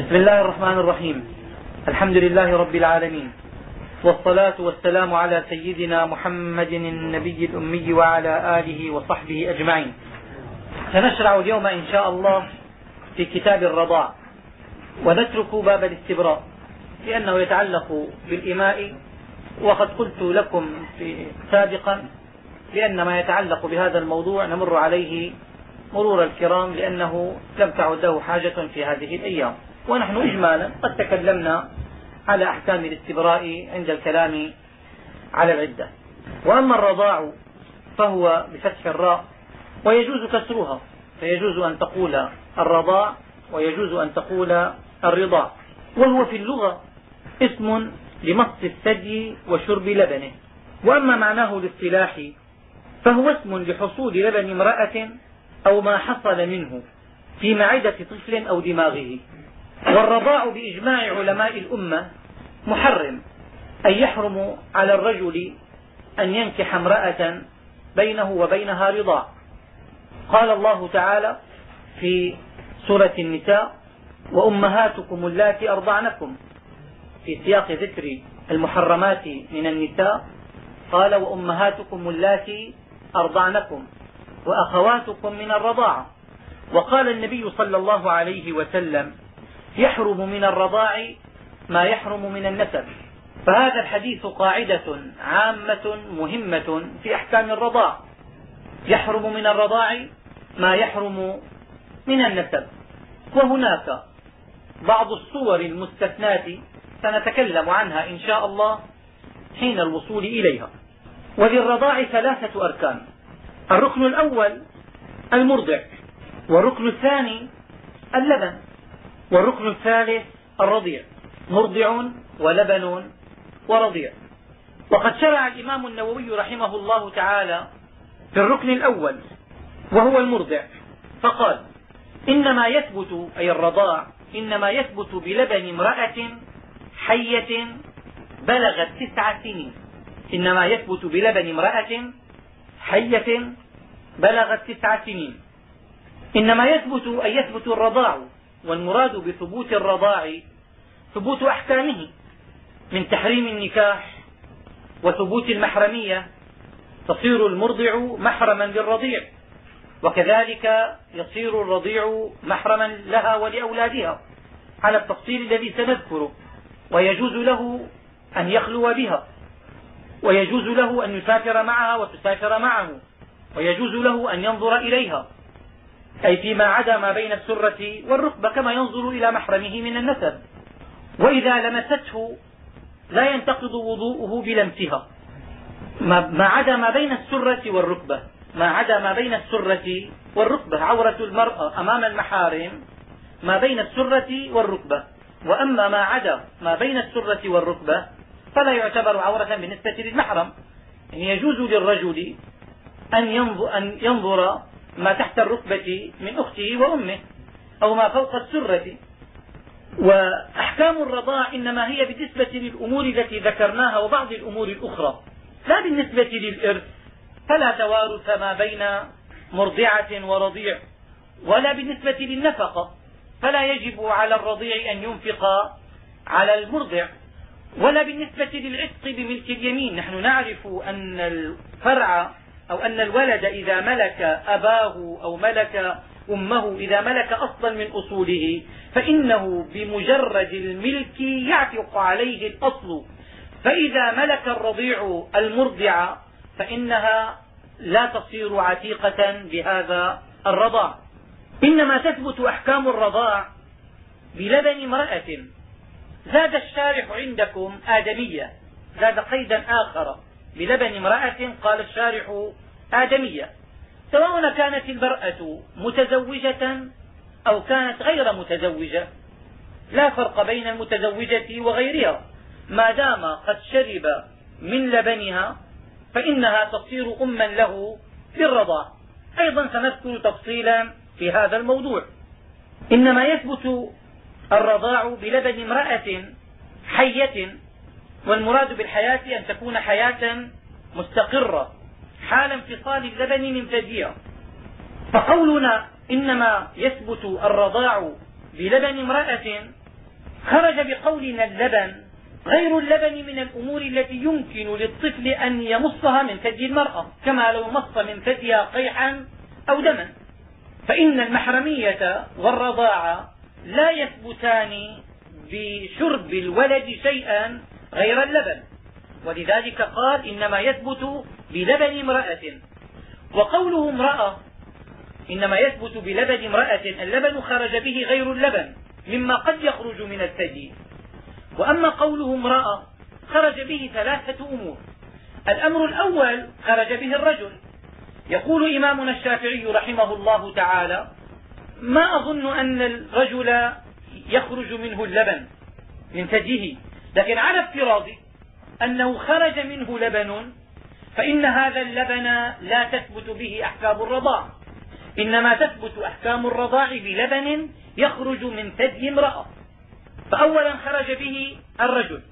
بسم الله الرحمن الرحيم. الحمد لله رب العالمين. والصلاة والسلام على سيدنا محمد النبي الأمي وعلى آله وصحبه أجمعين. سنشرع اليوم إن شاء الله في كتاب الرضاع ونترك باب الاستبراء لأنه يتعلق بالإماء. وقد قلت لكم في سابقا بأن ما يتعلق بهذا الموضوع نمر عليه مرور الكرام لأنه لم تعد له حاجة في هذه الأيام. ونحن إجمالا قد تكلمنا على أحكام الاستبراء عند الكلام على العدة. وأما الرضاع فهو بفتح الراء ويجوز كسرها. فيجوز أن تقول الرضاع ويجوز أن تقول الرضاع. وهو في اللغة اسم لمص الثدي وشرب لبنه. وأما معناه الاصطلاحي فهو اسم لحصول لبن امرأة أو ما حصل منه في معدة طفل أو دماغه. والرضاع بإجماع علماء الأمة محرم أن يحرم على الرجل أن ينكح امرأة بينه وبينها رضاع قال الله تعالى في سورة النساء وأمهاتكم اللاتي أرضعنكم في سياق ذكر المحرمات من النساء قال وأمهاتكم اللاتي أرضعنكم وأخواتكم من الرضاعة وقال النبي صلى الله عليه وسلم يحرم من الرضاع ما يحرم من النسب. فهذا الحديث قاعدة عامة مهمة في أحكام الرضاع. يحرم من الرضاع ما يحرم من النسب. وهناك بعض الصور المستثناة سنتكلم عنها إن شاء الله حين الوصول إليها. وللرضاع ثلاثة أركان. الركن الأول المرضع والركن الثاني اللبن. والركن الثالث الرضيع. مرضع ولبن ورضيع. وقد شرع الإمام النووي رحمه الله تعالى في الركن الأول وهو المرضع فقال إنما يثبت أي الرضاع إنما يثبت بلبن امرأة حية بلغت تسع سنين. إنما يثبت بلبن امرأة حية بلغت تسع سنين. إنما يثبت أن يثبت الرضاع والمراد بثبوت الرضاع ثبوت أحكامه من تحريم النكاح وثبوت المحرمية تصير المرضع محرما للرضيع وكذلك يصير الرضيع محرما لها ولأولادها على التفصيل الذي سنذكره ويجوز له أن يخلو بها ويجوز له أن يسافر معها وتسافر معه ويجوز له أن ينظر إليها. أي فيما عدا ما بين السرة والركبة كما ينظر إلى محرمه من النسب. وإذا لمسته لا ينتقض وضوءه بلمسها ما عدا ما بين السرة والركبة. ما عدا ما بين السرة والركبة. عورة المرأة أمام المحارم ما بين السرة والركبة. وأما ما عدا ما بين السرة والركبة فلا يعتبر عورة بالنسبة للمحرم. يعني يجوز للرجل أن ينظر, أن ينظر ما تحت الركبة من أخته وأمه أو ما فوق السرة. وأحكام الرضاع إنما هي بالنسبة للأمور التي ذكرناها وبعض الأمور الأخرى لا بالنسبة للإرث. فلا توارث ما بين مرضعة ورضيع ولا بالنسبة للنفقة. فلا يجب على الرضيع أن ينفق على المرضع ولا بالنسبة للعتق بملك اليمين. نحن نعرف أن الفرع أو أن الولد إذا ملك أباه أو ملك أمه إذا ملك أصلا من أصوله فإنه بمجرد الملك يعتق عليه الأصل. فإذا ملك الرضيع المرضع فإنها لا تصير عتيقة بهذا الرضاع. إنما تثبت أحكام الرضاع بلبن امرأة. زاد الشارح عندكم آدمية زاد قيدا آخر. بلبن امرأة قال الشارح آدمية سواء كانت المرأة متزوجة أو كانت غير متزوجة لا فرق بين المتزوجة وغيرها. ما دام قد شرب من لبنها فإنها تصير أما له بالرضاع أيضا سنذكر تفصيلا في هذا الموضوع. إنما يثبت الرضاع بلبن امرأة حية والمراد بالحياة أن تكون حياة مستقرة حال انفصال اللبن من ثديها فقولنا إنما يثبت الرضاع بلبن امرأة خرج بقولنا اللبن غير اللبن من الأمور التي يمكن للطفل أن يمصها من ثدي المرأة كما لو مص من ثديها قيحا أو دما. فإن المحرمية والرضاعة لا يثبتان بشرب الولد شيئا غير اللبن. ولذلك قال إنما يثبت بلبن امرأة. وقوله امرأة إنما يثبت بلبن امرأة اللبن خرج به غير اللبن مما قد يخرج من الثدي. وأما قوله امرأة خرج به ثلاثة أمور. الأمر الأول خرج به الرجل. يقول إمامنا الشافعي رحمه الله تعالى ما أظن أن الرجل يخرج منه اللبن من ثديه. لكن على افتراض أنه خرج منه لبن فإن هذا اللبن لا تثبت به أحكام الرضاع. إنما تثبت أحكام الرضاع بلبن يخرج من ثدي امرأة. فأولا خرج به الرجل.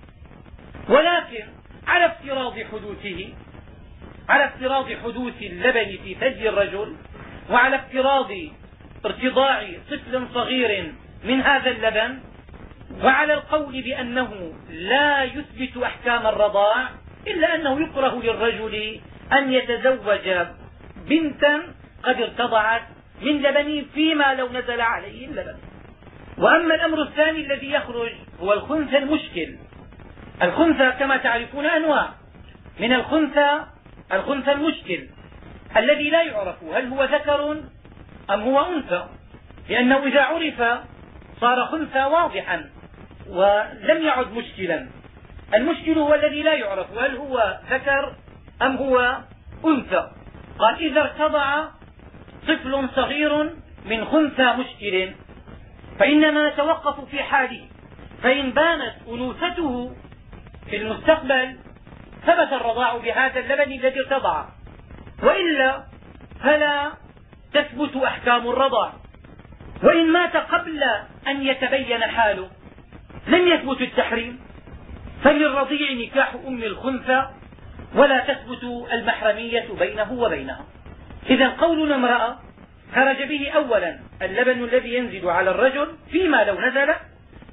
ولكن على افتراض حدوثه على افتراض حدوث اللبن في ثدي الرجل وعلى افتراض ارتضاع طفل صغير من هذا اللبن وعلى القول بأنه لا يثبت أحكام الرضاع إلا أنه يكره للرجل أن يتزوج بنتا قد ارتضعت من لبنه فيما لو نزل عليه اللبن. وأما الأمر الثاني الذي يخرج هو الخنثى المشكل. الخنثى كما تعرفون أنواع. من الخنثى الخنثى المشكل. الذي لا يعرف هل هو ذكر أم هو أنثى. لأنه إذا عرف صار خنثى واضحا. ولم يعد مشكلا. المشكل هو الذي لا يعرف هل هو ذكر أم هو أنثى. قال إذا ارتضع طفل صغير من خنثى مشكل فإننا نتوقف في حاله. فإن بانت أنوثته في المستقبل ثبت الرضاع بهذا اللبن الذي ارتضع. وإلا فلا تثبت أحكام الرضاع. وإن مات قبل أن يتبين حاله. لم يثبت التحريم فللرضيع نكاح أم الخنثى ولا تثبت المحرمية بينه وبينها. إذا قولنا امرأة خرج به أولا اللبن الذي ينزل على الرجل فيما لو نزل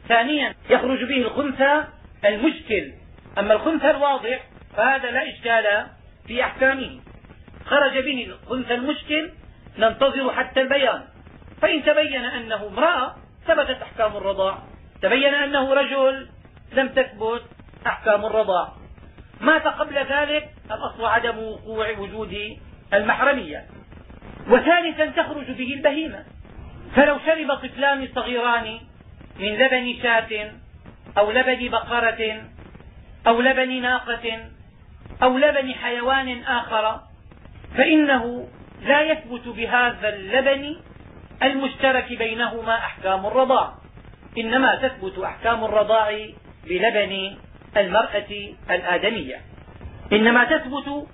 ثانيا يخرج به الخنثى المشكل. أما الخنثى الواضح فهذا لا إشكال في أحكامه. خرج به الخنثى المشكل ننتظر حتى البيان. فإن تبين أنه امرأة ثبتت أحكام الرضاع. تبين أنه رجل لم تثبت أحكام الرضاع مات قبل ذلك الأصل عدم وقوع وجود المحرمية. وثالثا تخرج به البهيمة. فلو شرب طفلان صغيران من لبن شاة أو لبن بقرة أو لبن ناقة أو لبن حيوان آخر فإنه لا يثبت بهذا اللبن المشترك بينهما أحكام الرضاع إنما تثبت أحكام الرضاع بلبن المرأة الآدمية. إنما تثبت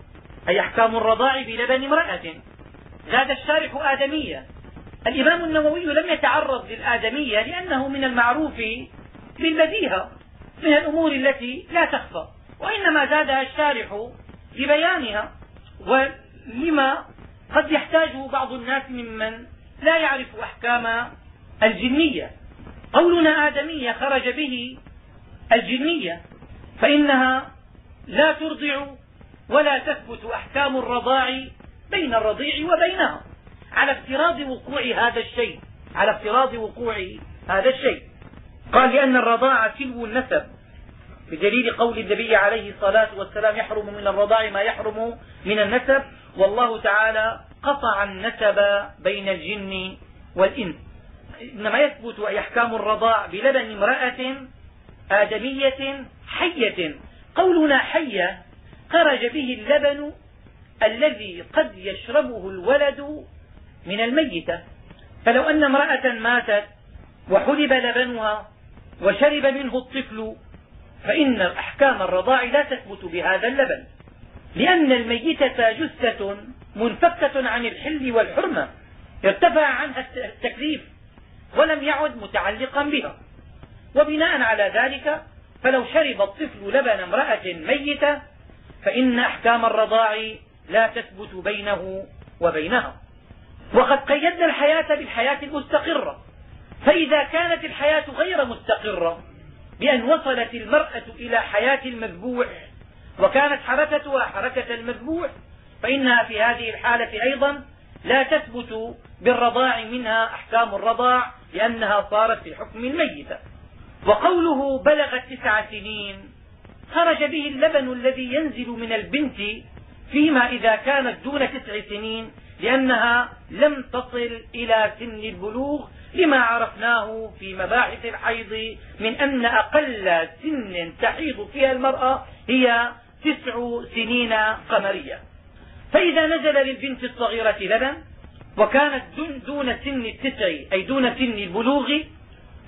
أي أحكام الرضاع بلبن امرأة. زاد الشارح آدمية. الإمام النووي لم يتعرض للآدمية لأنه من المعروف بالبديهة من الأمور التي لا تخفى. وإنما زادها الشارح لبيانها ولما قد يحتاجه بعض الناس ممن لا يعرف أحكام الجنية. قولنا آدمية خرج به الجنية فإنها لا ترضع ولا تثبت أحكام الرضاع بين الرضيع وبينها على افتراض وقوع هذا الشيء على افتراض وقوع هذا الشيء. قال لأن الرضاعة تلو النسب بدليل قول النبي عليه الصلاة والسلام يحرم من الرضاع ما يحرم من النسب والله تعالى قطع النسب بين الجن والإنس. إنما يثبت أي أحكام الرضاع بلبن امرأة آدمية حية. قولنا حية خرج به اللبن الذي قد يشربه الولد من الميتة. فلو أن امرأة ماتت وحلب لبنها وشرب منه الطفل فإن أحكام الرضاع لا تثبت بهذا اللبن لأن الميتة جثة منفكة عن الحل والحرمة. ارتفع عنها التكليف ولم يعد متعلقا بها. وبناء على ذلك فلو شرب الطفل لبن امرأة ميتة فإن أحكام الرضاع لا تثبت بينه وبينها. وقد قيدنا الحياة بالحياة المستقرة. فإذا كانت الحياة غير مستقرة بأن وصلت المرأة إلى حياة المذبوح وكانت حركتها حركة المذبوح فإنها في هذه الحالة أيضا لا تثبت بالرضاع منها أحكام الرضاع لأنها صارت في حكم الميتة. وقوله بلغت تسع سنين خرج به اللبن الذي ينزل من البنت فيما إذا كانت دون تسع سنين لأنها لم تصل إلى سن البلوغ لما عرفناه في مباحث الحيض من أن أقل سن تحيض فيها المرأة هي تسع سنين قمرية. فإذا نزل للبنت الصغيرة لبن وكانت دون سن التسع أي دون سن البلوغ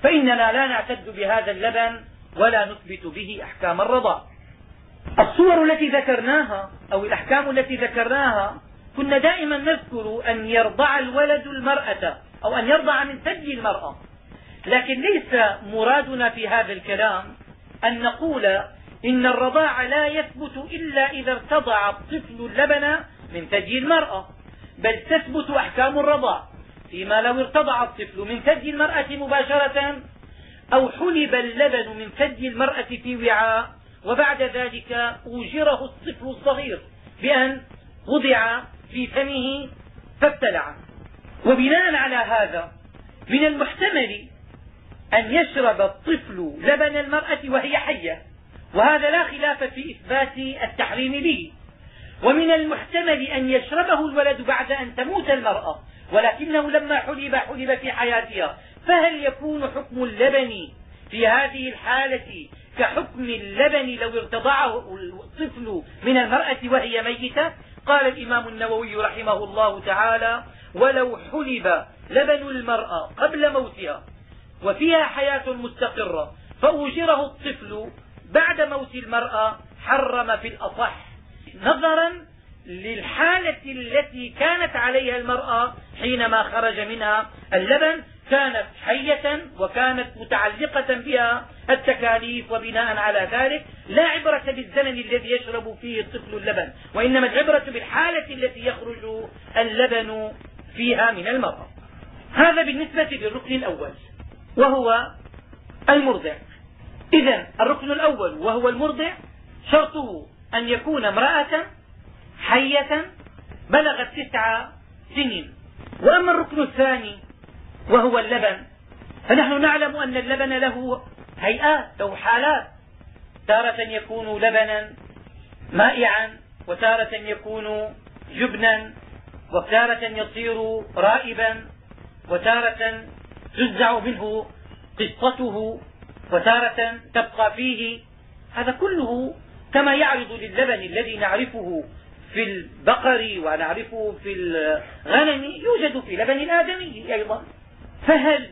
فإننا لا نعتد بهذا اللبن ولا نثبت به أحكام الرضاع الصور التي ذكرناها أو الأحكام التي ذكرناها كنا دائما نذكر أن يرضع الولد المرأة أو أن يرضع من ثدي المرأة. لكن ليس مرادنا في هذا الكلام أن نقول إن الرضاع لا يثبت إلا إذا ارتضع الطفل اللبن من ثدي المرأة. بل تثبت أحكام الرضاع فيما لو ارتضع الطفل من ثدي المرأة مباشرة أو حلب اللبن من ثدي المرأة في وعاء وبعد ذلك أوجره الطفل الصغير بأن وضع في فمه فابتلع. وبناء على هذا من المحتمل أن يشرب الطفل لبن المرأة وهي حية وهذا لا خلاف في إثبات التحريم به. ومن المحتمل أن يشربه الولد بعد أن تموت المرأة ولكنه لما حلب حلب في حياتها فهل يكون حكم اللبن في هذه الحالة كحكم اللبن لو ارتضعه الطفل من المرأة وهي ميتة؟ قال الإمام النووي رحمه الله تعالى ولو حلب لبن المرأة قبل موتها وفيها حياة مستقرة فأوجره الطفل بعد موت المرأة حرم في الأصح نظرا للحالة التي كانت عليها المرأة حينما خرج منها اللبن كانت حية وكانت متعلقة بها التكاليف وبناء على ذلك لا عبرة بالزمن الذي يشرب فيه الطفل اللبن وإنما العبرة بالحالة التي يخرج اللبن فيها من المرأة. هذا بالنسبة للركن الأول وهو المرضع. إذا الركن الأول وهو المرضع شرطه أن يكون امرأة حية بلغت تسع سنين. وأما الركن الثاني وهو اللبن فنحن نعلم أن اللبن له هيئات له حالات. تارة يكون لبنا مائعا وتارة يكون جبنا وتارة يصير رائبا وتارة تزع منه قصته وتارة تبقى فيه. هذا كله كما يعرض للبن الذي نعرفه في البقر ونعرفه في الغنم يوجد في لبن الآدمي أيضا. فهل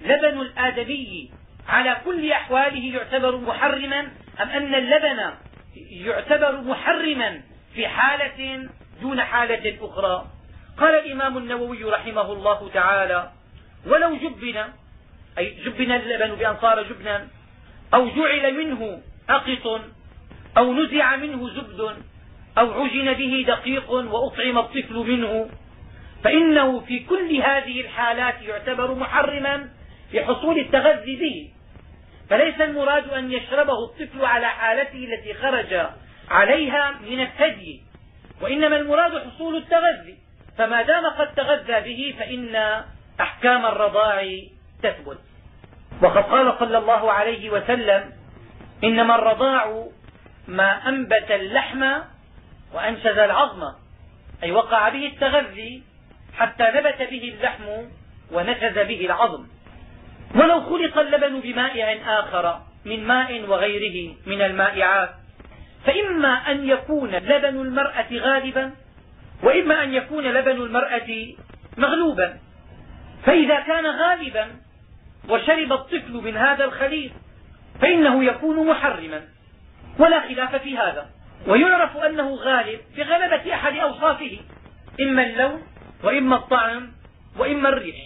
لبن الآدمي على كل أحواله يعتبر محرما أم أن اللبن يعتبر محرما في حالة دون حالة أخرى؟ قال الإمام النووي رحمه الله تعالى ولو جبن أي جبن اللبن بأن صار جبنا أو جعل منه أقط أو نزع منه زبد أو عجن به دقيق وأطعم الطفل منه. فإنه في كل هذه الحالات يعتبر محرما لحصول التغذي به. فليس المراد أن يشربه الطفل على حالته التي خرج عليها من الثدي وإنما المراد حصول التغذي. فما دام قد تغذى به فإن أحكام الرضاع تثبت. وقد قال صلى الله عليه وسلم إنما الرضاع ما أنبت اللحم وأنشز العظم أي وقع به التغذي حتى نبت به اللحم ونشز به العظم. ولو خلط اللبن بمائع آخر من ماء وغيره من المائعات فإما أن يكون لبن المرأة غالبا وإما أن يكون لبن المرأة مغلوبا. فإذا كان غالبا وشرب الطفل من هذا الخليط فإنه يكون محرما. ولا خلاف في هذا. ويعرف أنه غالب بغلبة أحد أوصافه إما اللون وإما الطعم وإما الريح.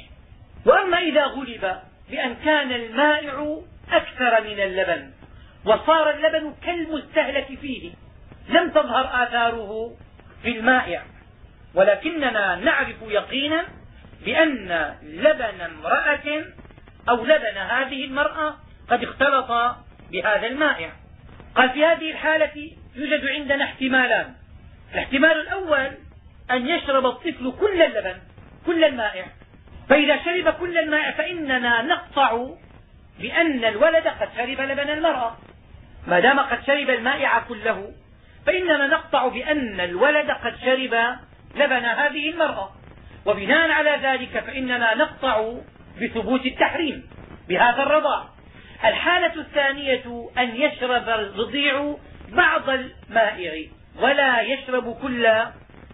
وأما إذا غلب بأن كان المائع أكثر من اللبن وصار اللبن كالمستهلك فيه لم تظهر آثاره في المائع. ولكننا نعرف يقينا بأن لبن امرأة أو لبن هذه المرأة قد اختلط بهذا المائع. قال في هذه الحالة يوجد عندنا احتمالان. الاحتمال الأول أن يشرب الطفل كل اللبن كل المائع. فإذا شرب كل المائع فإننا نقطع بأن الولد قد شرب لبن المرأة. ما دام قد شرب المائع كله فإننا نقطع بأن الولد قد شرب لبن هذه المرأة. وبناء على ذلك فإننا نقطع بثبوت التحريم بهذا الرضاع. الحالة الثانية أن يشرب الرضيع بعض المائع ولا يشرب كل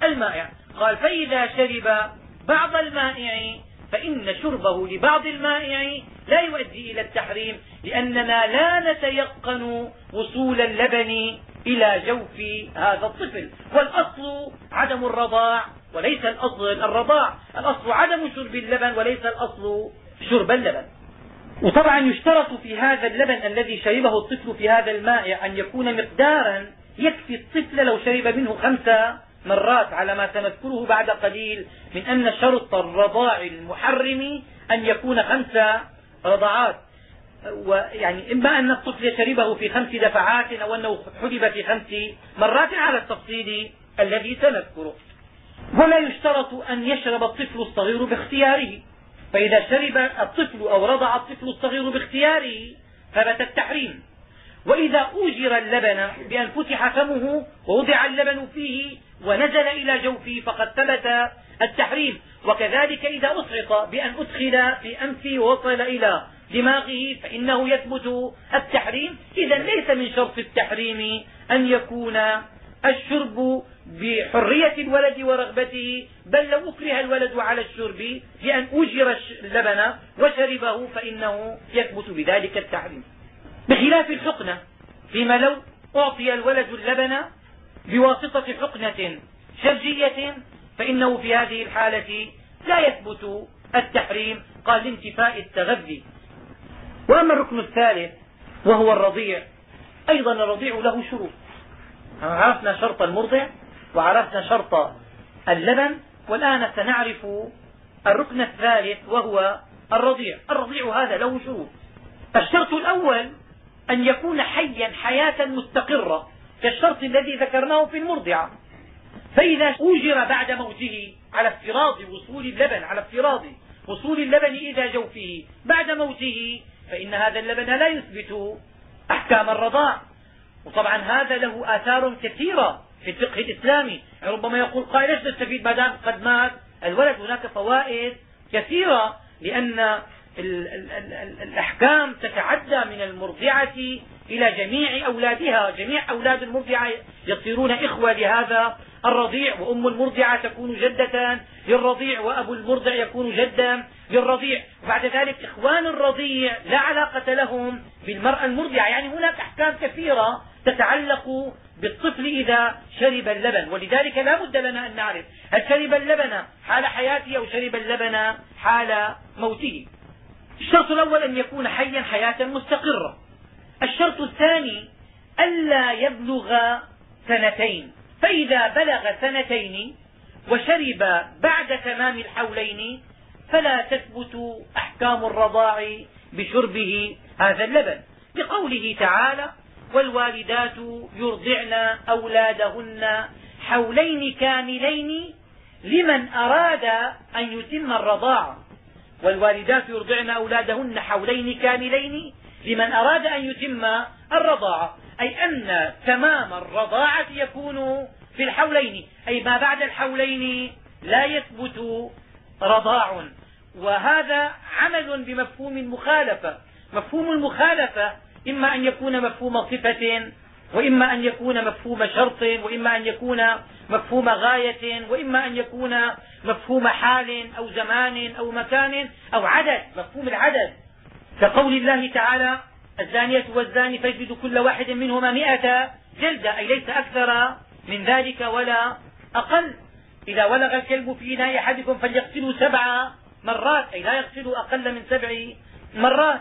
المائع. قال فإذا شرب بعض المائع فإن شربه لبعض المائع لا يؤدي إلى التحريم لأننا لا نتيقن وصول اللبن إلى جوف هذا الطفل. والأصل عدم الرضاع وليس الأصل الرضاع. الأصل عدم شرب اللبن وليس الأصل شرب اللبن. وطبعا يشترط في هذا اللبن الذي شربه الطفل في هذا الماء أن يكون مقدارا يكفي الطفل لو شرب منه خمس مرات على ما سنذكره بعد قليل من أن شرط الرضاع المحرم أن يكون خمس رضعات. ويعني إما أن الطفل شربه في خمس دفعات أو أنه حلب في خمس مرات على التفصيل الذي سنذكره. ولا يشترط أن يشرب الطفل الصغير باختياره. فإذا شرب الطفل أو رضع الطفل الصغير باختياره ثبت التحريم. وإذا أوجر اللبن بأن فتح فمه ووضع اللبن فيه ونزل إلى جوفه فقد ثبت التحريم. وكذلك إذا أسقط بأن أدخل في أنفه ووصل إلى دماغه فإنه يثبت التحريم. إذا ليس من شرط التحريم أن يكون الشرب بحرية الولد ورغبته بل لو أكره الولد على الشرب بأن أجر اللبن وشربه فإنه يثبت بذلك التحريم. بخلاف الحقنة فيما لو أعطي الولد اللبن بواسطة حقنة شرجية فإنه في هذه الحالة لا يثبت التحريم قال لانتفاء التغذي. وأما الركن الثالث وهو الرضيع أيضا الرضيع له شروط. عرفنا شرط المرضع؟ وعرفنا شرط اللبن والآن سنعرف الركن الثالث وهو الرضيع. الرضيع هذا له شروط. الشرط الأول أن يكون حيا حياة مستقرة كالشرط الذي ذكرناه في المرضعة. فإذا أوجر بعد موته على افتراض وصول اللبن على افتراض وصول اللبن إلى جوفه بعد موته فإن هذا اللبن لا يثبت أحكام الرضاع. وطبعا هذا له آثار كثيرة. في الفقه الإسلامي. يعني ربما يقول قائل ليش نستفيد؟ ما دام قد مات الولد هناك فوائد كثيرة لأن الأحكام تتعدى من المرضعة إلى جميع أولادها. جميع أولاد المرضعة يصيرون إخوة لهذا الرضيع وأم المرضعة تكون جدة للرضيع وأبو المرضع يكون جدا للرضيع. وبعد ذلك إخوان الرضيع لا علاقة لهم بالمرأة المرضعة. يعني هناك أحكام كثيرة تتعلق بالطفل إذا شرب اللبن ولذلك لا بد لنا أن نعرف هل شرب اللبن حال حياته أو شرب اللبن حال موته. الشرط الأول أن يكون حيا حياة مستقرة. الشرط الثاني ألا يبلغ سنتين. فإذا بلغ سنتين وشرب بعد تمام الحولين فلا تثبت أحكام الرضاع بشربه هذا اللبن. لقوله تعالى والوالدات يرضعن أولادهن حولين كاملين لمن أراد أن يتم الرضاعة والوالدات يرضعن أولادهن حولين كاملين لمن أراد أن يتم الرضاعة أي أن تمام الرضاعة يكون في الحولين. أي ما بعد الحولين لا يثبت رضاع. وهذا عمل بمفهوم المخالفة. مفهوم المخالفة إما أن يكون مفهوم صفة وإما أن يكون مفهوم شرط وإما أن يكون مفهوم غاية وإما أن يكون مفهوم حال أو زمان أو مكان أو عدد مفهوم العدد. كقول الله تعالى الزانية والزاني فيجلد كل واحد منهما م جلدة أي ليس أكثر من ذلك ولا أقل. إذا ولغ الكلب في إناء أحدكم فليغسله سبع مرات أي لا يغسل أقل من سبع مرات.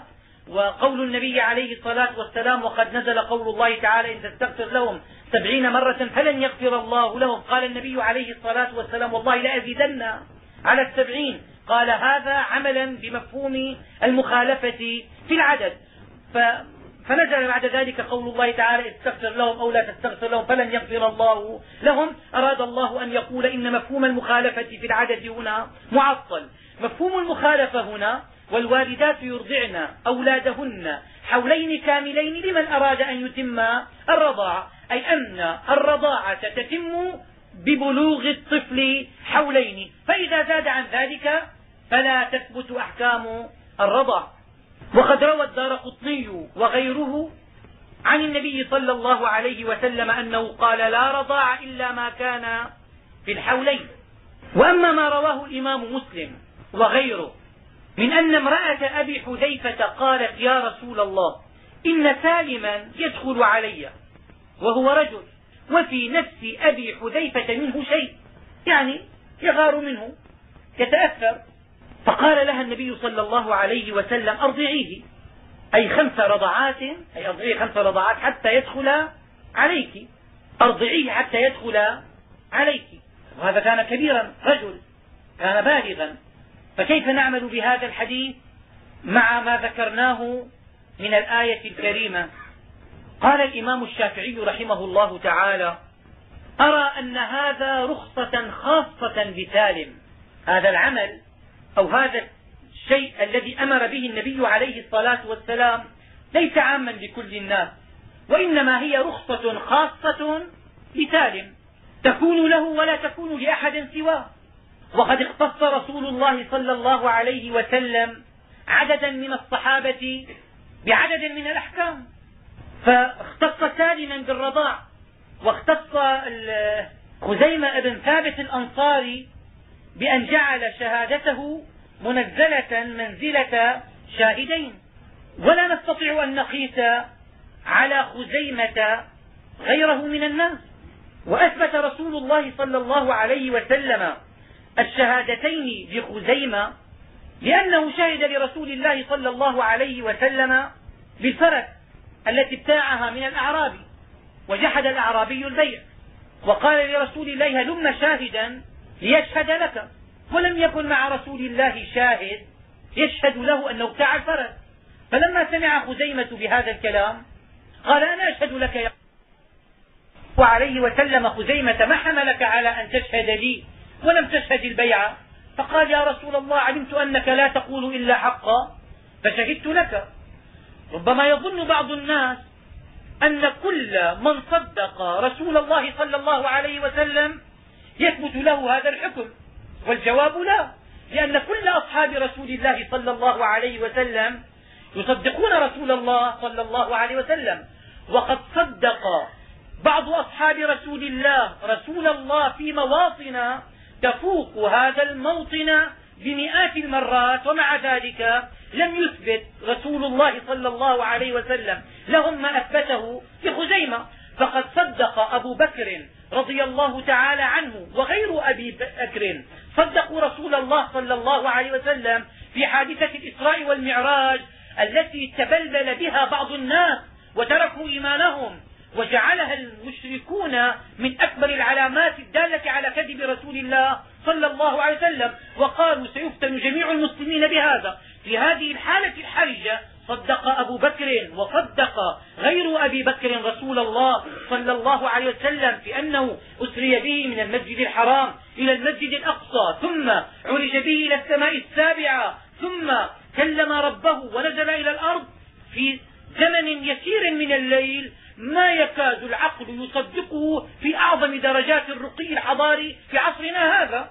وقول النبي عليه الصلاة والسلام وقد نزل قول الله تعالى إن تستغفر لهم سبعين مرة فلن يغفر الله لهم. قال النبي عليه الصلاة والسلام والله لأزيدن على السبعين. قال هذا عملا بمفهوم المخالفة في العدد. فنزل بعد ذلك قول الله تعالى استغفر لهم أو لا تستغفر لهم فلن يغفر الله لهم. أراد الله أن يقول إن مفهوم المخالفة في العدد هنا معطل. مفهوم المخالفة هنا والوالدات يرضعن أولادهن حولين كاملين لمن أراد أن يتم الرضاعة أي أن الرضاعة تتم ببلوغ الطفل حولين. فإذا زاد عن ذلك فلا تثبت أحكام الرضع وقد روى الدار قطني وغيره عن النبي صلى الله عليه وسلم أنه قال لا رضاع إلا ما كان في الحولين. وأما ما رواه الإمام مسلم وغيره من أن امرأة أبي حذيفة قالت يا رسول الله إن سالما يدخل علي وهو رجل وفي نفس أبي حذيفة منه شيء يعني يغار منه يتأثر. فقال لها النبي صلى الله عليه وسلم أرضعيه. أي خمس رضعات أي أرضعيه خمس رضعات حتى يدخل عليك. أرضعيه حتى يدخل عليك. وهذا كان كبيرا رجل كان بالغا. فكيف نعمل بهذا الحديث مع ما ذكرناه من الآية الكريمة؟ قال الإمام الشافعي رحمه الله تعالى أرى أن هذا رخصة خاصة بسالم. هذا العمل أو هذا الشيء الذي أمر به النبي عليه الصلاة والسلام ليس عاما لكل الناس وإنما هي رخصة خاصة لسالم تكون له ولا تكون لأحد سواه. وقد اختص رسول الله صلى الله عليه وسلم عددا من الصحابة بعدد من الأحكام. فاختص سالما بالرضاع واختص خزيمة بن ثابت الأنصاري بأن جعل شهادته منزلة منزلة شاهدين. ولا نستطيع أن نقيس على خزيمة غيره من الناس. وأثبت رسول الله صلى الله عليه وسلم الشهادتين لخزيمة لأنه شهد لرسول الله صلى الله عليه وسلم بالفرس التي ابتاعها من الأعرابي وجحد الأعرابي البيع. وقال لرسول الله هلم شاهدا ليشهد لك. ولم يكن مع رسول الله شاهد يشهد له أنه ابتاع الفرس. فلما سمع خزيمة بهذا الكلام قال أنا أشهد لك يا وعليه وسلم خزيمة ما حملك على أن تشهد لي؟ ولم تشهد البيعة. فقال يا رسول الله علمت أنك لا تقول إلا حقا فشهدت لك. ربما يظن بعض الناس أن كل من صدق رسول الله صلى الله عليه وسلم يثبت له هذا الحكم. والجواب لا لأن كل أصحاب رسول الله صلى الله عليه وسلم يصدقون رسول الله صلى الله عليه وسلم. وقد صدق بعض أصحاب رسول الله رسول الله في مواطن تفوق هذا الموطن بمئات المرات ومع ذلك لم يثبت رسول الله صلى الله عليه وسلم. لهم ما أثبته في خزيمة. فقد صدق أبو بكر رضي الله تعالى عنه وغير أبي بكر. صدقوا رسول الله صلى الله عليه وسلم في حادثة الإسراء والمعراج التي تبلل بها بعض الناس وتركوا إيمانهم. وجعلها المشركون من أكبر العلامات الدالة على كذب رسول الله صلى الله عليه وسلم. وقالوا سيفتن جميع المسلمين بهذا. في هذه الحالة الحرجة صدق أبو بكر وصدق غير أبي بكر رسول الله صلى الله عليه وسلم في أنه أسري به من المسجد الحرام إلى المسجد الأقصى. ثم عرج به إلى السماء السابعة. ثم كلم ربه ونزل إلى الأرض في زمن يسير من الليل. ما يكاد العقل يصدقه في أعظم درجات الرقي الحضاري في عصرنا هذا.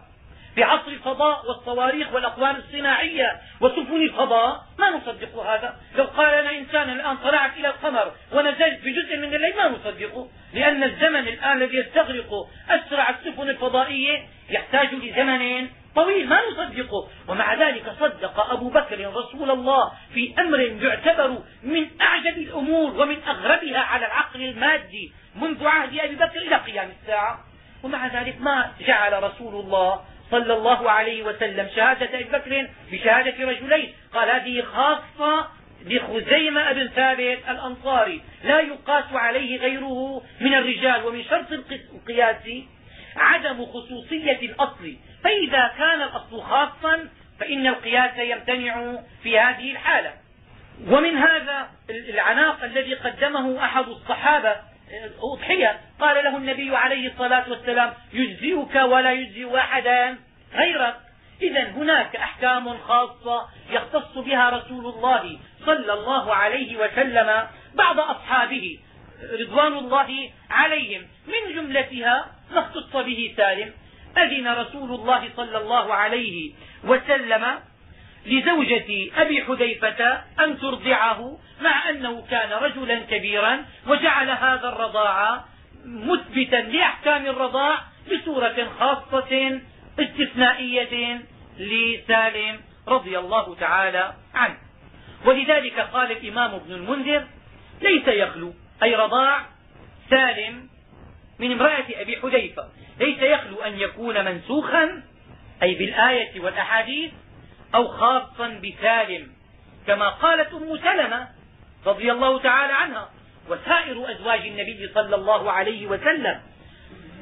في عصر الفضاء والصواريخ والأقوام الصناعية وسفن الفضاء ما نصدق هذا. لو قال لنا إنسان الآن طلعت إلى القمر ونزلت في جزء من الليل ما نصدقه لأن الزمن الآن الذي يستغرق أسرع السفن الفضائية يحتاج لزمن طويل ما نصدقه ومع ذلك صدق أبو بكر رسول الله في أمر يعتبر من أعجب الأمور ومن أغربها على العقل المادي منذ عهد أبي بكر إلى قيام الساعة. ومع ذلك ما جعل رسول الله صلى الله عليه وسلم شهادة أبي بكر بشهادة رجلين. قال هذه خاصة بخزيمة بن ثابت الأنصاري. لا يقاس عليه غيره من الرجال ومن شرط القياس عدم خصوصية الأصل. فإذا كان الأصل خاصا فإن القياس يمتنع في هذه الحالة. ومن هذا العناق الذي قدمه أحد الصحابة أضحية. قال له النبي عليه الصلاة والسلام يجزئك ولا يجزئ أحدا غيرك. إذا هناك أحكام خاصة يختص بها رسول الله صلى الله عليه وسلم بعض أصحابه. رضوان الله عليهم. من جملتها ما اختص به سالم. أذن رسول الله صلى الله عليه وسلم لزوجة أبي حذيفة أن ترضعه مع أنه كان رجلا كبيرا وجعل هذا الرضاع مثبتا لأحكام الرضاع بصورة خاصة استثنائية لسالم رضي الله تعالى عنه. ولذلك قال الإمام ابن المنذر ليس يخلو. أي رضاع سالم من امرأة أبي حذيفة. ليس يخلو أن يكون منسوخا أي بالآية والأحاديث أو خاصا بسالم كما قالت أم سلمة رضي الله تعالى عنها. وسائر أزواج النبي صلى الله عليه وسلم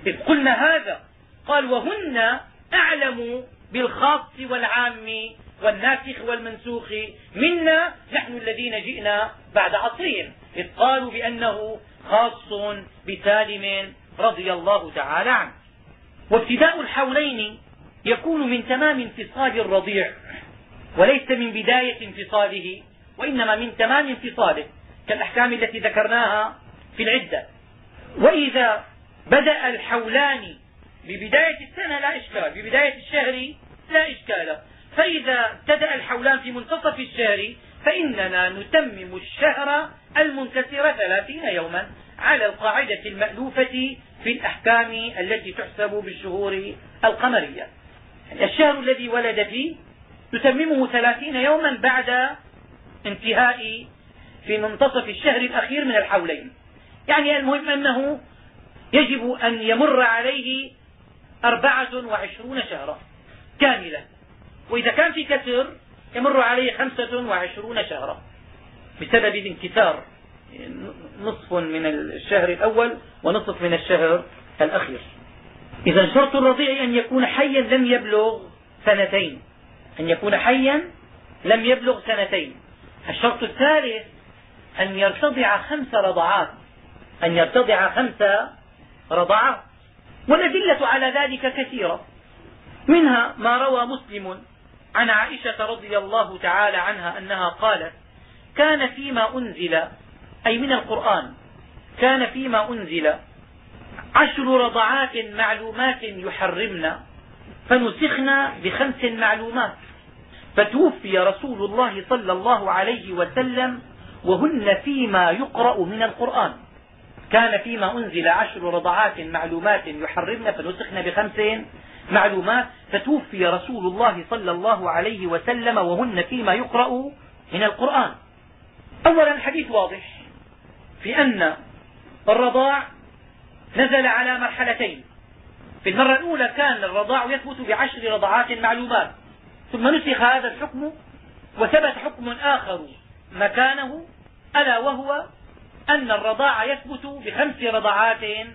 إذ قلنا هذا قال وهن أعلم بالخاص والعام والناسخ والمنسوخ منا نحن الذين جئنا بعد عصرهم. إذ قالوا بأنه خاص بسالم رضي الله تعالى عنه. وابتداء الحولين يكون من تمام انفصال الرضيع وليس من بداية انفصاله وإنما من تمام انفصاله كالأحكام التي ذكرناها في العدة. وإذا بدأ الحولان ببداية السنة لا إشكال ببداية الشهر لا إشكال. فإذا ابتدأ الحولان في منتصف الشهر فإننا نتمم الشهر المنكسر ثلاثين يوما على القاعدة المألوفة في الأحكام التي تحسب بالشهور القمرية. الشهر الذي ولد فيه نتممه ثلاثين يوما بعد انتهاء في منتصف الشهر الأخير من الحولين. يعني المهم أنه يجب أن يمر عليه أربعة وعشرون شهرا كاملة وإذا كان في كسر يمر عليه خمسة وعشرون شهرا. بسبب الانكسار نصف من الشهر الأول ونصف من الشهر الأخير. إذا شرط الرضيع أن يكون حيا لم يبلغ سنتين. أن يكون حيا لم يبلغ سنتين. الشرط الثالث أن يرتضع خمس رضعات. أن يرتضع خمس رضعات. والأدلة على ذلك كثيرة. منها ما روى مسلم عن عائشة رضي الله تعالى عنها أنها قالت كان فيما أنزل أي من القرآن كان فيما أنزل. عشر رضعات معلومات يحرمن فنسخنا بخمس معلومات. فتوفي رسول الله صلى الله عليه وسلم وهن فيما يقرأ من القرآن. كان فيما أنزل عشر رضعات معلومات يحرمن فنسخن بخمس معلومات. فتوفي رسول الله صلى الله عليه وسلم وهن فيما يقرأ من القرآن. أولا الحديث واضح في أن الرضاع نزل على مرحلتين. في المرة الأولى كان الرضاع يثبت بعشر رضعات معلومات ثم نسخ هذا الحكم وثبت حكم آخر مكانه ألا وهو أن الرضاع يثبت بخمس رضعات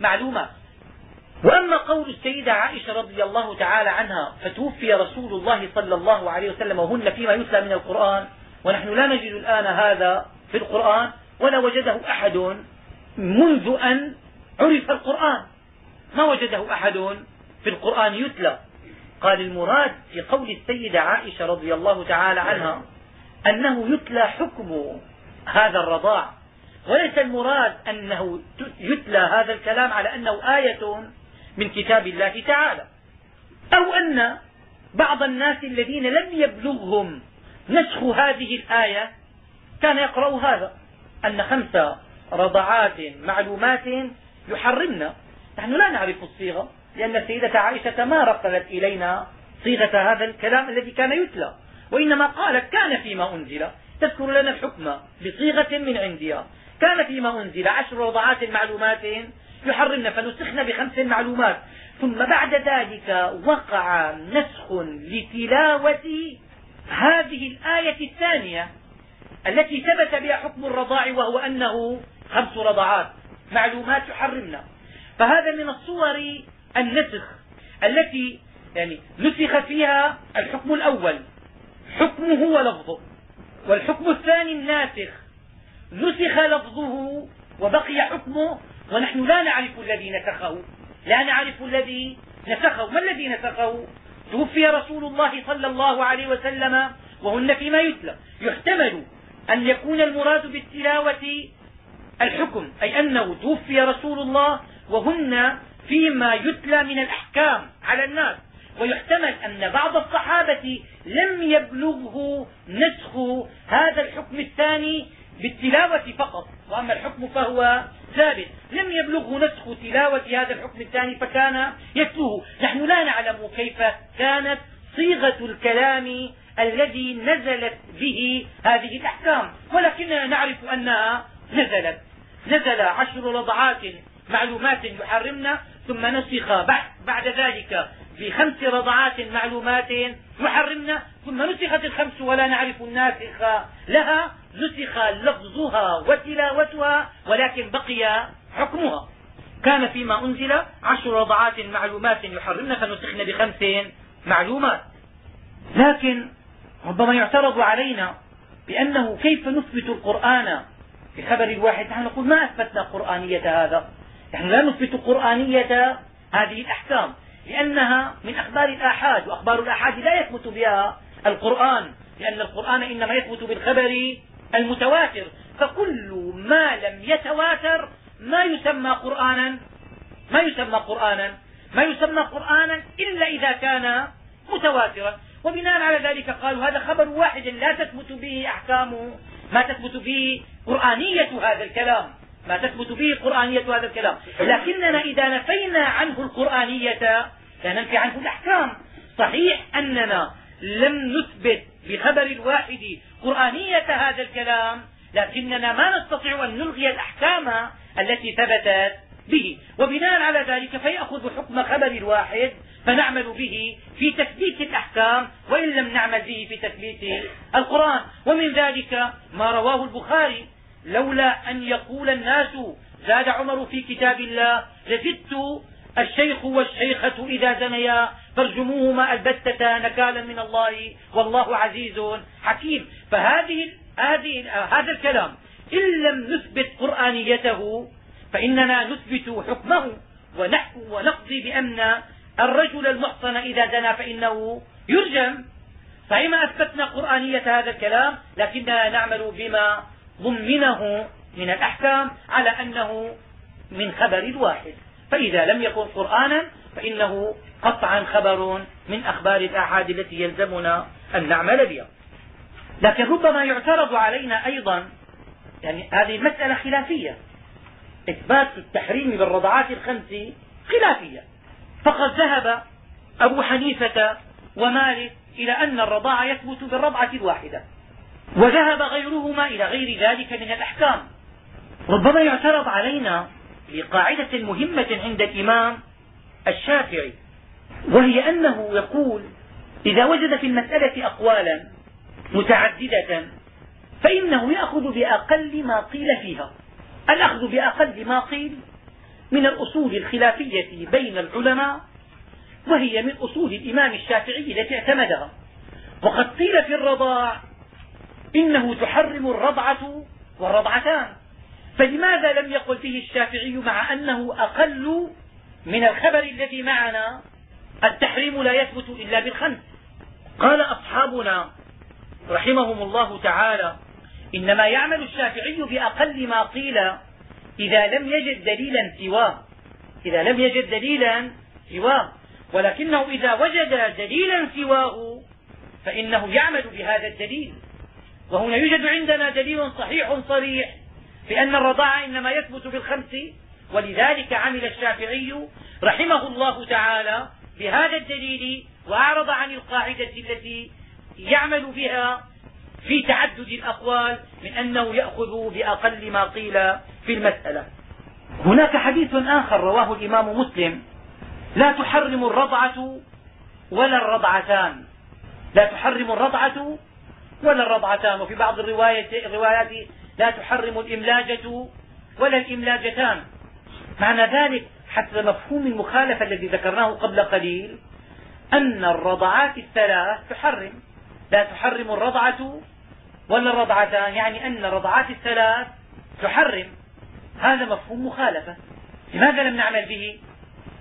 معلومات. وأما قول السيدة عائشة رضي الله تعالى عنها فتوفي رسول الله صلى الله عليه وسلم وهن فيما يتلى من القرآن ونحن لا نجد الآن هذا في القرآن ولا وجده أحد منذ أن عرف القرآن. ما وجده أحد في القرآن يتلى. قال المراد في قول السيدة عائشة رضي الله تعالى عنها أنه يتلى حكم هذا الرضاع. وليس المراد أنه يتلى هذا الكلام على أنه آية من كتاب الله تعالى أو أن بعض الناس الذين لم يبلغهم نسخ هذه الآية كان يقرأ هذا أن خمس رضعات معلومات يحرمنا نحن لا نعرف الصيغة لأن السيدة عائشة ما رقلت إلينا صيغة هذا الكلام الذي كان يتلى وإنما قالت كان فيما أنزل تذكر لنا الحكم بصيغة من عندها. كان فيما أنزل عشر رضعات معلومات يحرمن فنسخن بخمس معلومات. ثم بعد ذلك وقع نسخ لتلاوة هذه الآية الثانية التي ثبت بها حكم الرضاع وهو أنه خمس رضعات معلومات يحرمن فهذا من الصور النسخ التي يعني نسخ فيها الحكم الأول. حكمه ولفظه. والحكم الثاني الناسخ. نسخ لفظه وبقي حكمه. ونحن لا نعرف الذي نسخه. لا نعرف الذي نسخه. ما الذي نسخه؟ توفي رسول الله صلى الله عليه وسلم وهن فيما يتلى يحتمل أن يكون المراد بالتلاوة الحكم أي أنه توفي رسول الله وهن فيما يتلى من الأحكام على الناس. ويحتمل أن بعض الصحابة لم يبلغه نسخ هذا الحكم الثاني بالتلاوة فقط. وأما الحكم فهو ثابت. لم يبلغه نسخ تلاوة هذا الحكم الثاني فكان يتلوه. نحن لا نعلم كيف كانت صيغة الكلام الذي نزلت به هذه الأحكام. ولكننا نعرف أنها نزلت. نزل عشر رضعات معلومات يحرمن ثم نسخ بعد ذلك بخمس رضعات معلومات يحرمن ثم نسخت الخمس ولا نعرف الناسخ. لها نسخ لفظها وتلاوتها ولكن بقي حكمها. كان فيما أنزل عشر رضعات معلومات يحرمن فنسخن بخمس معلومات. لكن ربما يعترض علينا بأنه كيف نثبت القرآن؟ في خبر الواحد نحن نقول ما أثبتنا قرآنية هذا. نحن لا نثبت قرآنية هذه الأحكام. لأنها من أخبار الآحاد وأخبار الآحاد لا يثبت بها القرآن لأن القرآن إنما يثبت بالخبر المتواتر. فكل ما لم يتواتر ما يسمى قرآنا ما يسمى قرآنا ما يسمى قرآنا إلا إذا كان متواترا. وبناء على ذلك قالوا هذا خبر واحد لا تثبت به أحكام ما تثبت به قرآنية هذا الكلام ما تثبت به قرآنية هذا الكلام. لكننا إذا نفينا عنه القرآنية لا ننفي عنه الأحكام. صحيح أننا لم نثبت بخبر الواحد قرآنية هذا الكلام لكننا ما نستطيع أن نلغي الأحكام التي ثبتت به. وبناء على ذلك فيأخذ حكم خبر الواحد فنعمل به في تثبيت الأحكام وإن لم نعمل به في تثبيت القرآن. ومن ذلك ما رواه البخاري لولا أن يقول الناس زاد عمر في كتاب الله لزدت الشيخ والشيخة إذا زنيا فارجموهما البتة نكالا من الله والله عزيز حكيم. فهذه هذه هذا الكلام إن لم نثبت قرآنيته فإننا نثبت حكمه ونقضي بأن الرجل المحصن إذا زنى فإنه يرجم. فإما أثبتنا قرآنية هذا الكلام لكننا نعمل بما ضمنه من الأحكام على أنه من خبر واحد. فإذا لم يكن قرآنا فإنه قطعا خبر من أخبار الآحاد التي يلزمنا أن نعمل بها. لكن ربما يعترض علينا أيضا يعني هذه مسألة خلافية. إثبات التحريم بالرضعات الخمس خلافية. فقد ذهب أبو حنيفة ومالك إلى أن الرضاع يثبت بالرضعة الواحدة. وذهب غيرهما إلى غير ذلك من الأحكام. ربما يعترض علينا لقاعدة مهمة عند الإمام الشافعي وهي أنه يقول إذا وجد في المسألة أقوالا متعددة فإنه يأخذ بأقل ما قيل فيها. الأخذ بأقل ما قيل من الأصول الخلافية بين العلماء وهي من أصول الإمام الشافعي التي اعتمدها. وقد قيل في الرضاع إنه تحرم الرضعة والرضعتان. فلماذا لم يقل به الشافعي مع أنه أقل من الخبر الذي معنا؟ التحريم لا يثبت إلا بالخمس. قال أصحابنا رحمهم الله تعالى إنما يعمل الشافعي بأقل ما قيل إذا لم يجد دليلا سواه. إذا لم يجد دليلا سواه. ولكنه إذا وجد دليلا سواه فإنه يعمل بهذا الدليل. وهنا يوجد عندنا دليل صحيح صريح. بأن الرضاعة إنما يثبت بالخمس ولذلك عمل الشافعي رحمه الله تعالى بهذا الدليل وأعرض عن القاعدة التي يعمل بها في تعدد الأقوال من أنه يأخذ بأقل ما قيل في المسألة. هناك حديث آخر رواه الإمام مسلم. لا تحرم الرضعة ولا الرضعتان. لا تحرم الرضعة ولا الرضعتان. وفي بعض الروايات لا تحرم الإملاجة ولا الإملاجتان. معنى ذلك حسب مفهوم المخالفة الذي ذكرناه قبل قليل أن الرضعات الثلاث تحرم. لا تحرم الرضعة ولا الرضعتان يعني أن الرضعات الثلاث تحرم. هذا مفهوم مخالفة. لماذا لم نعمل به؟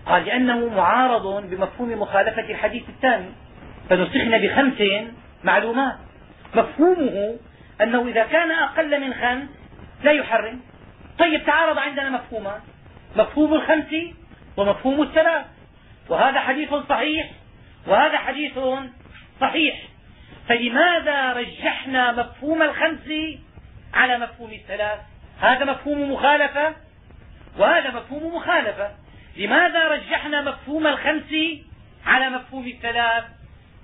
قال لأنه معارض بمفهوم مخالفة الحديث الثاني. فنصحنا بخمس معلومات. مفهومه أنه إذا كان أقل من خمس لا يحرم. طيب تعارض عندنا مفهومان مفهوم الخمس ومفهوم الثلاث. وهذا حديث صحيح وهذا حديث صحيح. فلماذا رجحنا مفهوم الخمس على مفهوم الثلاث؟ هذا مفهوم مخالفة وهذا مفهوم مخالفة. لماذا رجحنا مفهوم الخمس على مفهوم الثلاث؟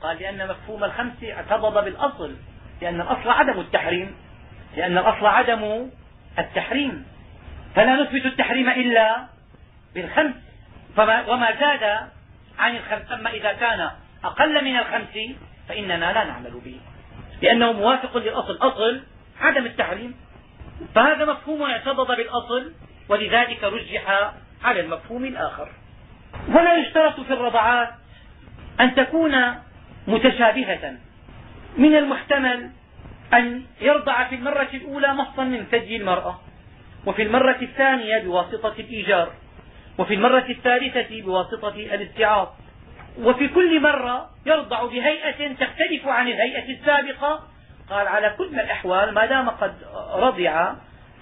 قال لأن مفهوم الخمس اعتضد بالأصل. لأن الأصل عدم التحريم لأن الأصل عدم التحريم. فلا نثبت التحريم إلا بالخمس. فما وما زاد عن الخمس أما إذا كان أقل من الخمس فإننا لا نعمل به. لأنه موافق للأصل. أصل عدم التحريم. فهذا مفهوم اعتضد بالأصل ولذلك رجح على المفهوم الآخر. ولا يشترط في الرضعات أن تكون متشابهة. من المحتمل أن يرضع في المرة الأولى مصا من ثدي المرأة وفي المرة الثانية بواسطة الإيجار وفي المرة الثالثة بواسطة الإستعاض. وفي كل مرة يرضع بهيئة تختلف عن الهيئة السابقة. قال على كل الأحوال ما دام قد رضع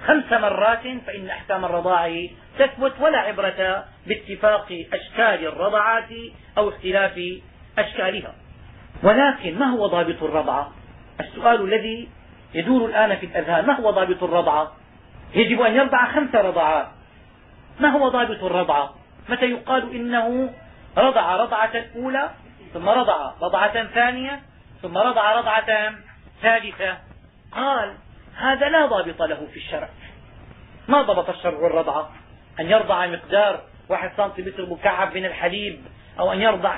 خمس مرات فإن أحكام الرضاع تثبت ولا عبرة باتفاق أشكال الرضعات أو اختلاف أشكالها. ولكن ما هو ضابط الرضعة السؤال الذي يدور الآن في الأذهان ما هو ضابط الرضعة يجب أن يرضع خمس رضعات. ما هو ضابط الرضعة متى يقال إنه رضع رضعة أولى ثم رضع رضعة ثانية ثم رضع رضعة ثالثة؟ قال هذا لا ضابط له في الشرع. ما ضبط الشرع الرضعة أن يرضع مقدار واحد سنتيمتر مكعب من الحليب أو أن يرضع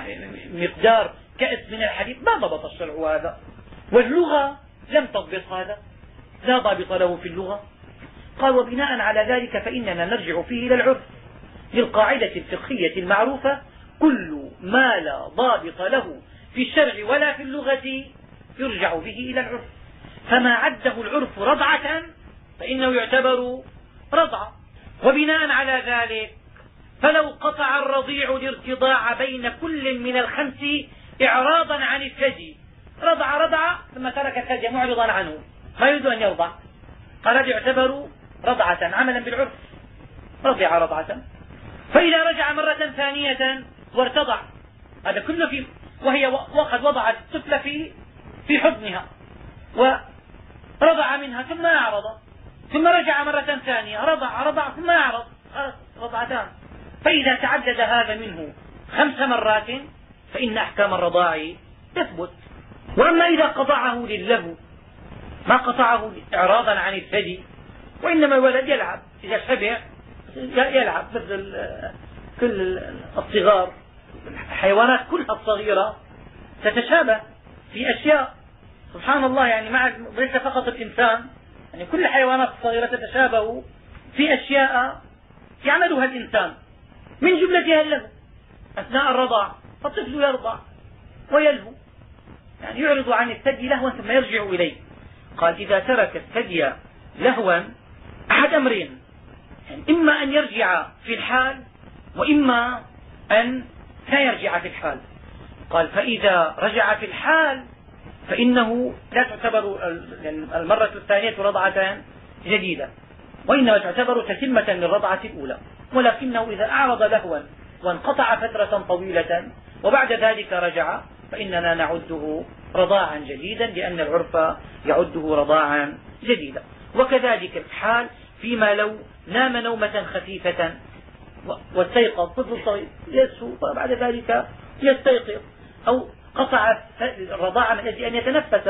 مقدار كأس من الحليب ما ضبط الشرع هذا. واللغة لم تضبط هذا. لا ضابط له في اللغة. قال وبناء على ذلك فإننا نرجع فيه إلى العرف. للقاعدة الفقهية المعروفة كل ما لا ضابط له في الشرع ولا في اللغة يرجع به إلى العرف. فما عده العرف رضعة فإنه يعتبر رضعة وبناء على ذلك فلو قطع الرضيع الارتضاع بين كل من الخمس إعراضا عن الثدي. رضع رضع ثم ترك الثدي معرضا عنه. ما يريد أن يرضع. قال هذا يعتبر رضعة عملا بالعرف. رضع رضعة. فإذا رجع مرة ثانية وارتضع. هذا كله في وهي وقد وضعت الطفل في في حضنها. ورضع منها ثم أعرض. ثم رجع مرة ثانية رضع رضع ثم أعرض. رضعتان فإذا تعدد هذا منه خمس مرات فإن أحكام الرضاع تثبت. وأما إذا قطعه للهو ما قطعه إعراضا عن الثدي وإنما الولد يلعب. إذا شبع يلعب مثل كل الصغار. الحيوانات كلها الصغيرة تتشابه في أشياء. سبحان الله يعني مع ليس فقط الإنسان يعني كل الحيوانات الصغيرة تتشابه في أشياء يعملها الإنسان. من جملتها اللهو أثناء الرضاع. فالطفل يرضع ويلهو. يعني يعرض عن الثدي لهوا ثم يرجع إليه. قال إذا ترك الثدي لهوا أحد أمرين. يعني إما أن يرجع في الحال وإما أن لا يرجع في الحال. قال فإذا رجع في الحال فإنه لا تعتبر المرة الثانية رضعة جديدة. وإنما تعتبر تتمة للرضعة الأولى. ولكنه إذا أعرض لهوا وانقطع فترة طويلة وبعد ذلك رجع فإننا نعده رضاعا جديدا لأن العرف يعده رضاعا جديدا. وكذلك الحال فيما لو نام نومة خفيفة واستيقظ طفل صغير يسهو وبعد ذلك يستيقظ أو قطع الرضاعة من أجل أن يتنفس.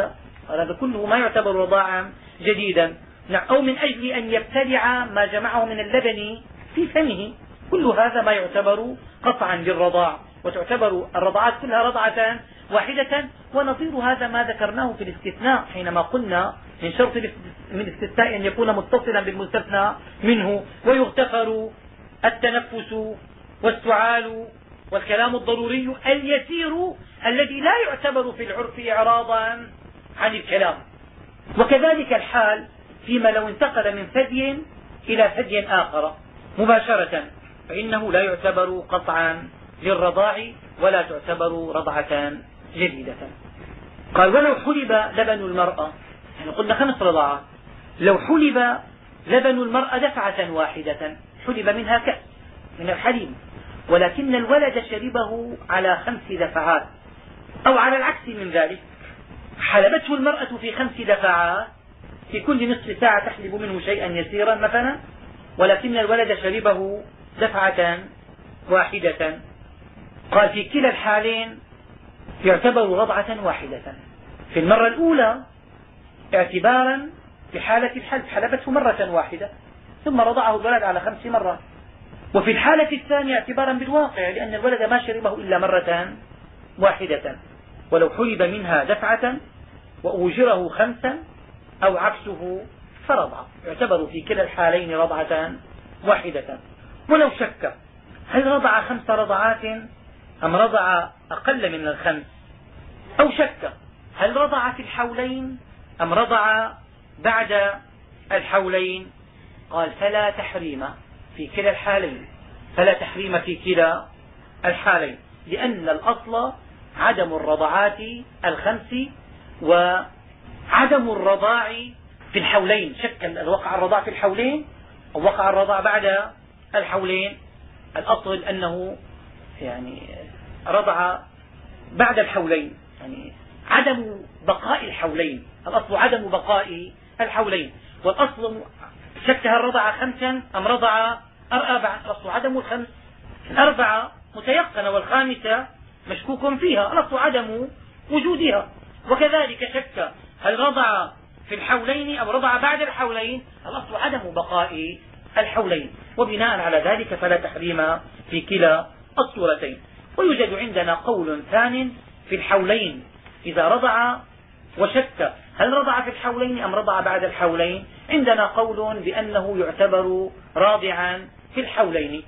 هذا كله ما يعتبر رضاعا جديدا. أو من أجل أن يبتلع ما جمعه من اللبن في فمه. كل هذا ما يعتبر قطعا للرضاع وتعتبر الرضعات كلها رضعة واحدة ونظير هذا ما ذكرناه في الاستثناء حينما قلنا من شرط من الاستثناء أن يكون متصلا بالمستثنى منه ويغتفر التنفس والسعال والكلام الضروري اليسير الذي لا يعتبر في العرف إعراضا عن الكلام. وكذلك الحال فيما لو انتقل من ثدي إلى ثدي آخر مباشرة. فإنه لا يعتبر قطعا للرضاع ولا تعتبر رضعة جديدة قال ولو حلب لبن المرأة يعني قلنا خمس رضعات لو حلب لبن المرأة دفعة واحدة حلب منها كأس من الحليب ولكن الولد شربه على خمس دفعات أو على العكس من ذلك حلبته المرأة في خمس دفعات في كل نصف ساعة تحلب منه شيئا يسيرا مثلا ولكن الولد شربه دفعة واحدة. قال في كلا الحالين يعتبر رضعة واحدة. في المرة الأولى اعتبارا بحالة الحلب حلبته مرة واحدة ثم رضعه الولد على خمس مرات. وفي الحالة الثانية اعتبارا بالواقع لأن الولد ما شربه إلا مرة واحدة. ولو حلب منها دفعة وأوجره خمسا أو عكسه فرضع. يعتبر في كلا الحالين رضعة واحدة. ولو شك. هل رضع خمس رضعات أم رضع أقل من الخمس؟ أو شك. هل رضع في الحولين أم رضع بعد الحولين؟ قال فلا تحريم في كلا الحالين. فلا تحريم في كلا الحالين. لأن الأصل عدم الرضعات الخمس وعدم الرضاع في الحولين. شك هل وقع الرضاع في الحولين أو وقع الرضاع بعد الحولين. الأصل أنه يعني رضع بعد الحولين يعني عدم بقاء الحولين. الأصل عدم بقاء الحولين. والأصل شك هل رضع خمسا أم رضع أربعا الأصل عدم الخمس. الأربعة متيقنة والخامسة مشكوك فيها. الأصل عدم وجودها. وكذلك شك هل رضع في الحولين أو رضع بعد الحولين. الأصل عدم بقاء الحولين. وبناء على ذلك فلا تحريم في كلا الصورتين. ويوجد عندنا قول ثان في الحولين. إذا رضع وشك هل رضع في الحولين أم رضع بعد الحولين؟ عندنا قول بأنه يعتبر راضعا في الحولين.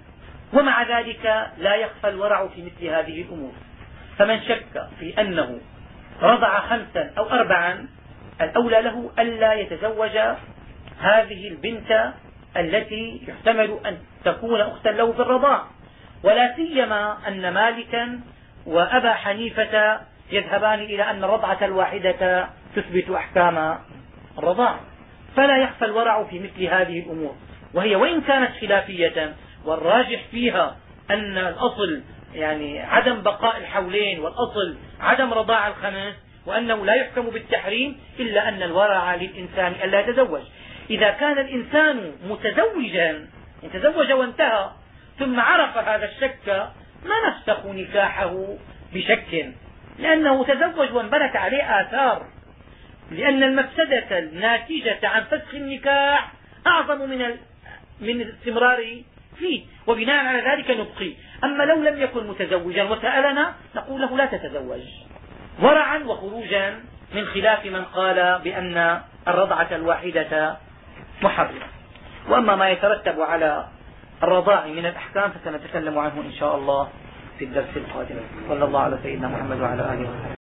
ومع ذلك لا يخفى الورع في مثل هذه الأمور. فمن شك في أنه رضع خمسا أو أربعا الأولى له ألا يتزوج هذه البنت التي يحتمل أن تكون أختا له في الرضاع. ولا سيما أن مالكا وأبا حنيفة يذهبان إلى أن الرضعة الواحدة تثبت أحكام الرضاع. فلا يخفى الورع في مثل هذه الأمور. وهي وإن كانت خلافية والراجح فيها أن الأصل يعني عدم بقاء الحولين والأصل عدم رضاع الخمس وأنه لا يحكم بالتحريم إلا أن الورع للإنسان ألا يتزوج. إذا كان الإنسان متزوجا تزوج وانتهى ثم عرف هذا الشك ما نفسخ نكاحه بشك لأنه تزوج وانبنت عليه آثار لأن المفسدة الناتجة عن فسخ النكاح أعظم من من الاستمرار فيه وبناء على ذلك نبقي. أما لو لم يكن متزوجا وسألنا نقول له لا تتزوج. ورعا وخروجا من خلاف من قال بأن الرضعة الواحدة محرمة وأما ما يترتب على الرضاع من الأحكام فسنتكلم عنه إن شاء الله في الدرس القادم. صلى الله على سيدنا محمد وعلى آله وصحبه.